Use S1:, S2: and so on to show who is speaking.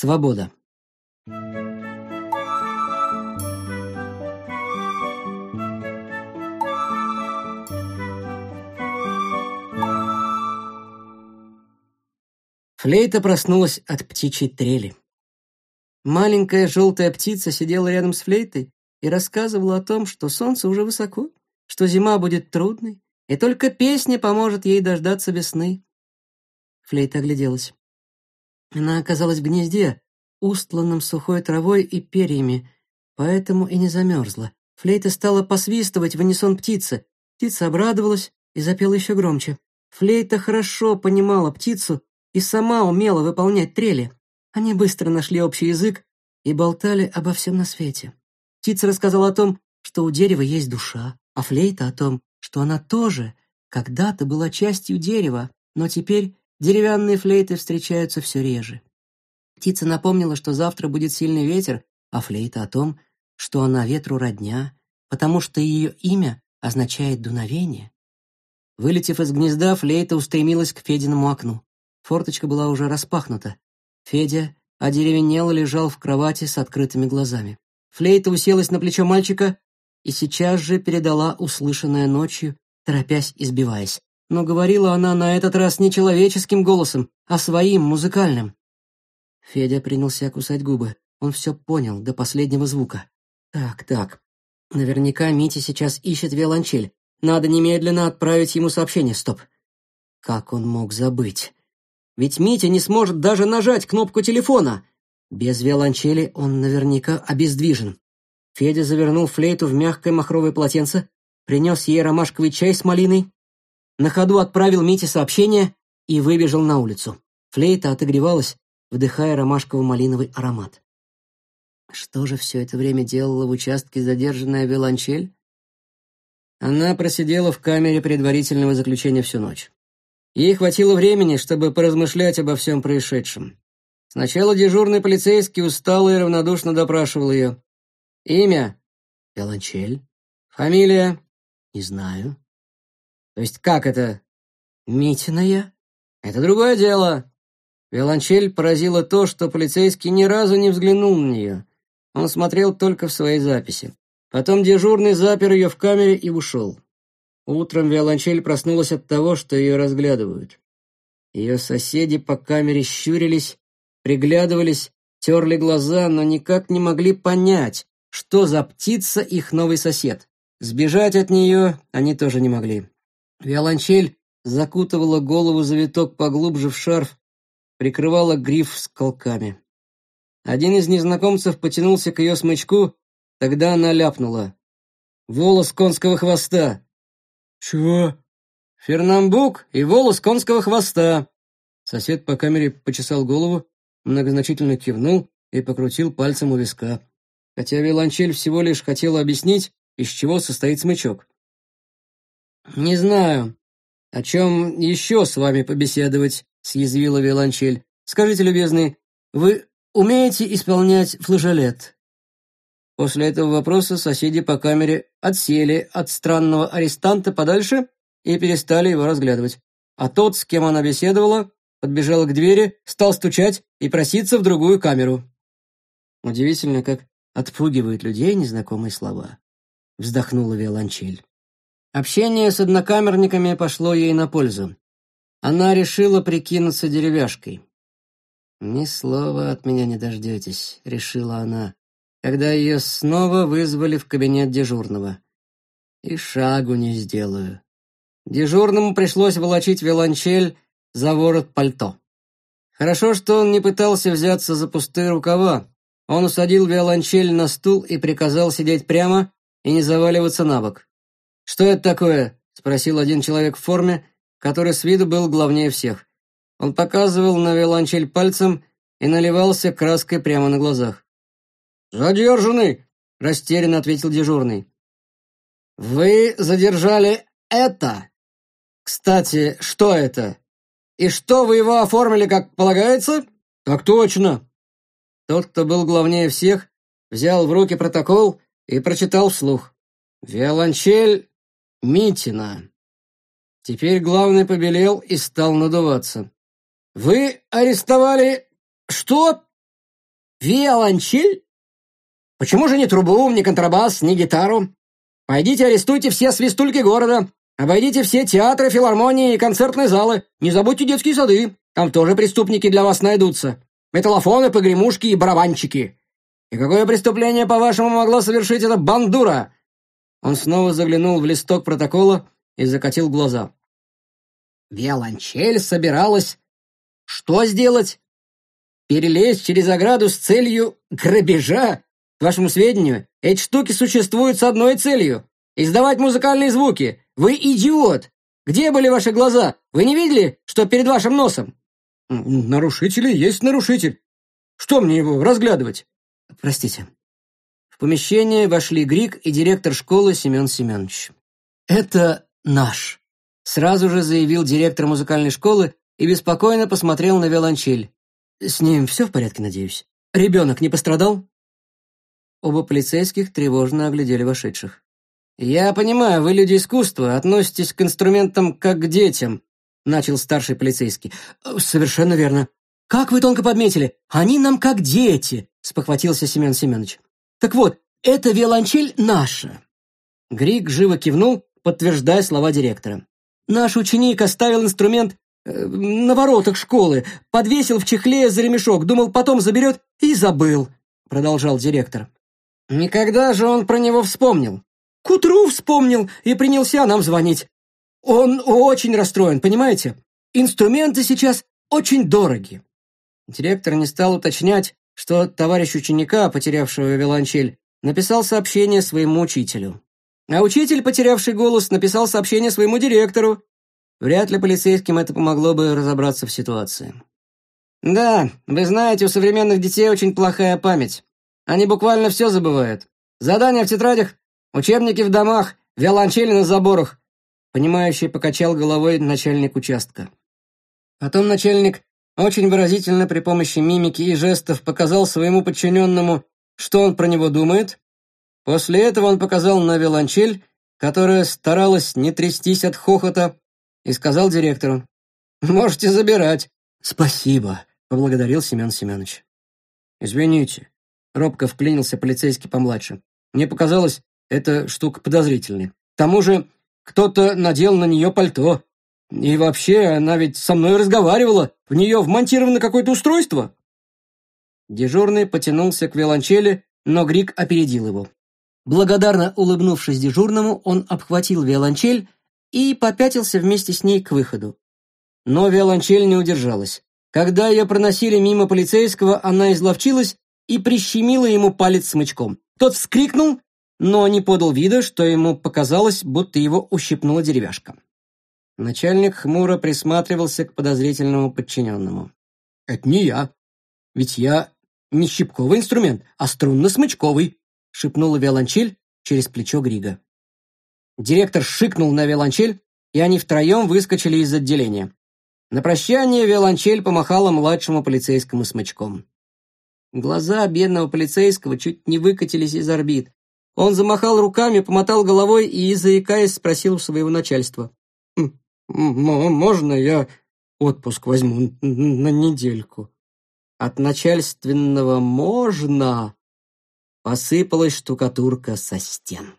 S1: Свобода. Флейта проснулась от птичьей трели. Маленькая желтая птица сидела рядом с флейтой и рассказывала о том, что солнце уже высоко, что зима будет трудной, и только песня поможет ей дождаться весны. Флейта огляделась. Она оказалась в гнезде, устланном сухой травой и перьями, поэтому и не замерзла. Флейта стала посвистывать в унисон птицы. Птица обрадовалась и запела еще громче. Флейта хорошо понимала птицу и сама умела выполнять трели. Они быстро нашли общий язык и болтали обо всем на свете. Птица рассказала о том, что у дерева есть душа, а флейта о том, что она тоже когда-то была частью дерева, но теперь Деревянные флейты встречаются все реже. Птица напомнила, что завтра будет сильный ветер, а флейта о том, что она ветру родня, потому что ее имя означает дуновение. Вылетев из гнезда, флейта устремилась к Фединому окну. Форточка была уже распахнута. Федя одеревенело лежал в кровати с открытыми глазами. Флейта уселась на плечо мальчика и сейчас же передала услышанное ночью, торопясь и сбиваясь но говорила она на этот раз не человеческим голосом, а своим, музыкальным. Федя принялся кусать губы. Он все понял до последнего звука. Так, так. Наверняка Митя сейчас ищет виолончель. Надо немедленно отправить ему сообщение. Стоп. Как он мог забыть? Ведь Митя не сможет даже нажать кнопку телефона. Без виолончели он наверняка обездвижен. Федя завернул флейту в мягкое махровое полотенце, принес ей ромашковый чай с малиной, на ходу отправил Мите сообщение и выбежал на улицу. Флейта отогревалась, вдыхая ромашково-малиновый аромат. Что же все это время делала в участке задержанная виолончель? Она просидела в камере предварительного заключения всю ночь. Ей хватило времени, чтобы поразмышлять обо всем происшедшем. Сначала дежурный полицейский устало и равнодушно допрашивал ее. Имя? Виолончель. Фамилия? Не знаю. То есть как это? Митиная? Это другое дело. Виолончель поразило то, что полицейский ни разу не взглянул на нее. Он смотрел только в свои записи. Потом дежурный запер ее в камере и ушел. Утром виолончель проснулась от того, что ее разглядывают. Ее соседи по камере щурились, приглядывались, терли глаза, но никак не могли понять, что за птица их новый сосед. Сбежать от нее они тоже не могли. Виолончель закутывала голову завиток поглубже в шарф, прикрывала гриф с колками. Один из незнакомцев потянулся к ее смычку, тогда она ляпнула. «Волос конского хвоста!» «Чего?» «Фернамбук и волос конского хвоста!» Сосед по камере почесал голову, многозначительно кивнул и покрутил пальцем у виска. Хотя Виолончель всего лишь хотела объяснить, из чего состоит смычок. «Не знаю, о чем еще с вами побеседовать», — съязвила Виолончель. «Скажите, любезный, вы умеете исполнять флажолет?» После этого вопроса соседи по камере отсели от странного арестанта подальше и перестали его разглядывать. А тот, с кем она беседовала, подбежал к двери, стал стучать и проситься в другую камеру. Удивительно, как отпугивают людей незнакомые слова. Вздохнула виолончель. Общение с однокамерниками пошло ей на пользу. Она решила прикинуться деревяшкой. «Ни слова от меня не дождетесь», — решила она, когда ее снова вызвали в кабинет дежурного. «И шагу не сделаю». Дежурному пришлось волочить виолончель за ворот пальто. Хорошо, что он не пытался взяться за пустые рукава. Он усадил виолончель на стул и приказал сидеть прямо и не заваливаться на бок. «Что это такое?» — спросил один человек в форме, который с виду был главнее всех. Он показывал на виолончель пальцем и наливался краской прямо на глазах. «Задержанный!» — растерянно ответил дежурный. «Вы задержали это? Кстати, что это? И что вы его оформили, как полагается?» «Так точно!» Тот, кто был главнее всех, взял в руки протокол и прочитал вслух. «Виолончель Митина. Теперь главный побелел и стал надуваться. «Вы арестовали... что? Виолончель? Почему же не трубу, ни контрабас, ни гитару? Пойдите арестуйте все свистульки города, обойдите все театры, филармонии и концертные залы, не забудьте детские сады, там тоже преступники для вас найдутся, металлофоны, погремушки и барабанчики. И какое преступление, по-вашему, могла совершить эта бандура?» Он снова заглянул в листок протокола и закатил глаза. Виолончель собиралась... Что сделать? Перелезть через ограду с целью грабежа? К вашему сведению, эти штуки существуют с одной целью — издавать музыкальные звуки. Вы идиот! Где были ваши глаза? Вы не видели, что перед вашим носом? Нарушители есть нарушитель. Что мне его разглядывать? Простите, помещение вошли Грик и директор школы Семен Семенович. «Это наш», — сразу же заявил директор музыкальной школы и беспокойно посмотрел на виолончель. «С ним все в порядке, надеюсь? Ребенок не пострадал?» Оба полицейских тревожно оглядели вошедших. «Я понимаю, вы люди искусства, относитесь к инструментам как к детям», — начал старший полицейский. «Совершенно верно. Как вы тонко подметили, они нам как дети», — спохватился Семен Семенович. Так вот, это виолончель наша. Грик живо кивнул, подтверждая слова директора. Наш ученик оставил инструмент э, на воротах школы, подвесил в чехле за ремешок, думал, потом заберет и забыл, продолжал директор. Никогда же он про него вспомнил. К утру вспомнил и принялся нам звонить. Он очень расстроен, понимаете? Инструменты сейчас очень дороги. Директор не стал уточнять, что товарищ ученика, потерявшего виолончель, написал сообщение своему учителю. А учитель, потерявший голос, написал сообщение своему директору. Вряд ли полицейским это помогло бы разобраться в ситуации. Да, вы знаете, у современных детей очень плохая память. Они буквально все забывают. Задания в тетрадях, учебники в домах, виолончели на заборах. Понимающий покачал головой начальник участка. Потом начальник очень выразительно при помощи мимики и жестов показал своему подчиненному, что он про него думает. После этого он показал на виолончель, которая старалась не трястись от хохота, и сказал директору, «Можете забирать». «Спасибо», — поблагодарил Семен Семенович. «Извините», — робко вклинился полицейский помладше. «Мне показалось, эта штука подозрительной. К тому же кто-то надел на нее пальто». И вообще, она ведь со мной разговаривала. В нее вмонтировано какое-то устройство. Дежурный потянулся к виолончели, но Грик опередил его. Благодарно улыбнувшись дежурному, он обхватил виолончель и попятился вместе с ней к выходу. Но виолончель не удержалась. Когда ее проносили мимо полицейского, она изловчилась и прищемила ему палец смычком. Тот вскрикнул, но не подал вида, что ему показалось, будто его ущипнула деревяшка. Начальник хмуро присматривался к подозрительному подчиненному. «Это не я. Ведь я не щипковый инструмент, а струнно-смычковый», — шепнула виолончель через плечо Грига. Директор шикнул на виолончель, и они втроем выскочили из отделения. На прощание виолончель помахала младшему полицейскому смычком. Глаза бедного полицейского чуть не выкатились из орбит. Он замахал руками, помотал головой и, заикаясь, спросил у своего начальства можно я отпуск возьму на недельку? От начальственного можно. Посыпалась штукатурка со стен.